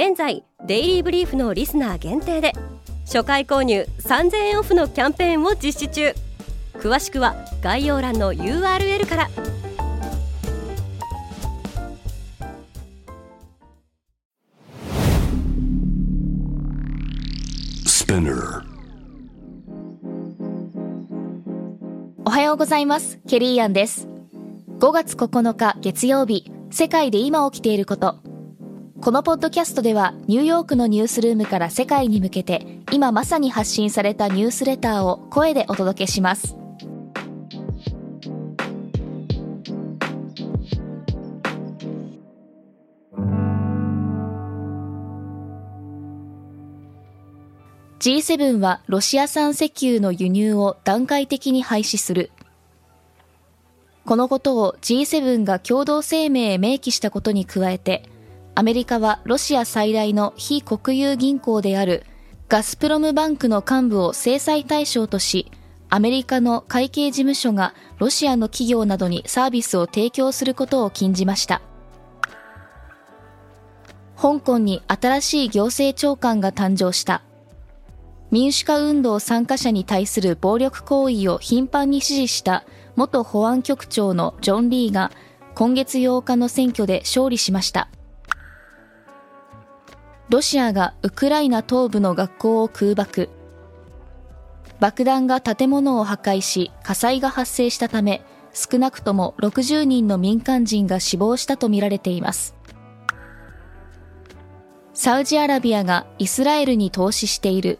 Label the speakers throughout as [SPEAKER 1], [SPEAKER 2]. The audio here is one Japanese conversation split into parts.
[SPEAKER 1] 現在デイリーブリーフのリスナー限定で初回購入3000円オフのキャンペーンを実施中。詳しくは概要欄の URL から。
[SPEAKER 2] おはようございます。ケリーアンです。5月9日月曜日世界で今起きていることこのポッドキャストではニューヨークのニュースルームから世界に向けて今まさに発信されたニュースレターを声でお届けします G7 はロシア産石油の輸入を段階的に廃止する。このことを G7 が共同声明へ明記したことに加えて、アメリカはロシア最大の非国有銀行であるガスプロムバンクの幹部を制裁対象とし、アメリカの会計事務所がロシアの企業などにサービスを提供することを禁じました。香港に新しい行政長官が誕生した。民主化運動参加者に対する暴力行為を頻繁に支持した元保安局長のジョン・リーが今月8日の選挙で勝利しました。ロシアがウクライナ東部の学校を空爆。爆弾が建物を破壊し火災が発生したため少なくとも60人の民間人が死亡したとみられています。サウジアラビアがイスラエルに投資している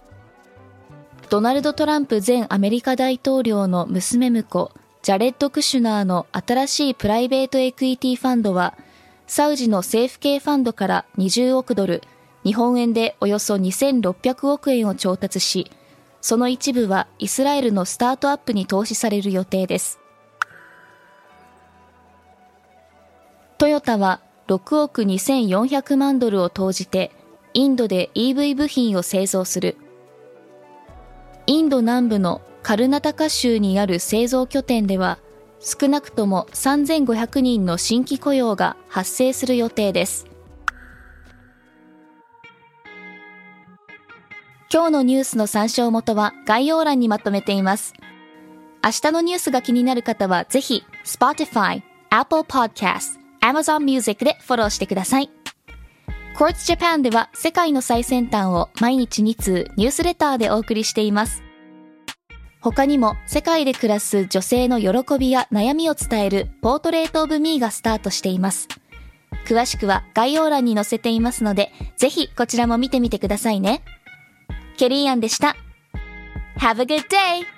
[SPEAKER 2] ドナルド・トランプ前アメリカ大統領の娘婿、ジャレッド・クシュナーの新しいプライベートエクイティファンドは、サウジの政府系ファンドから20億ドル、日本円でおよそ2600億円を調達し、その一部はイスラエルのスタートアップに投資される予定です。トヨタは6億2400万ドルを投じて、インドで EV 部品を製造する。インド南部のカルナタカ州にある製造拠点では少なくとも3500人の新規雇用が発生する予定です今日のニュースの参照元は概要欄にまとめています明日のニュースが気になる方はぜひ Spotify、Apple Podcast、Amazon Music でフォローしてください Quartz Japan では世界の最先端を毎日2通ニュースレターでお送りしています。他にも世界で暮らす女性の喜びや悩みを伝えるポートレートオブミーがスタートしています。詳しくは概要欄に載せていますので、ぜひこちらも見てみてくださいね。ケリーアンでした。Have a good day!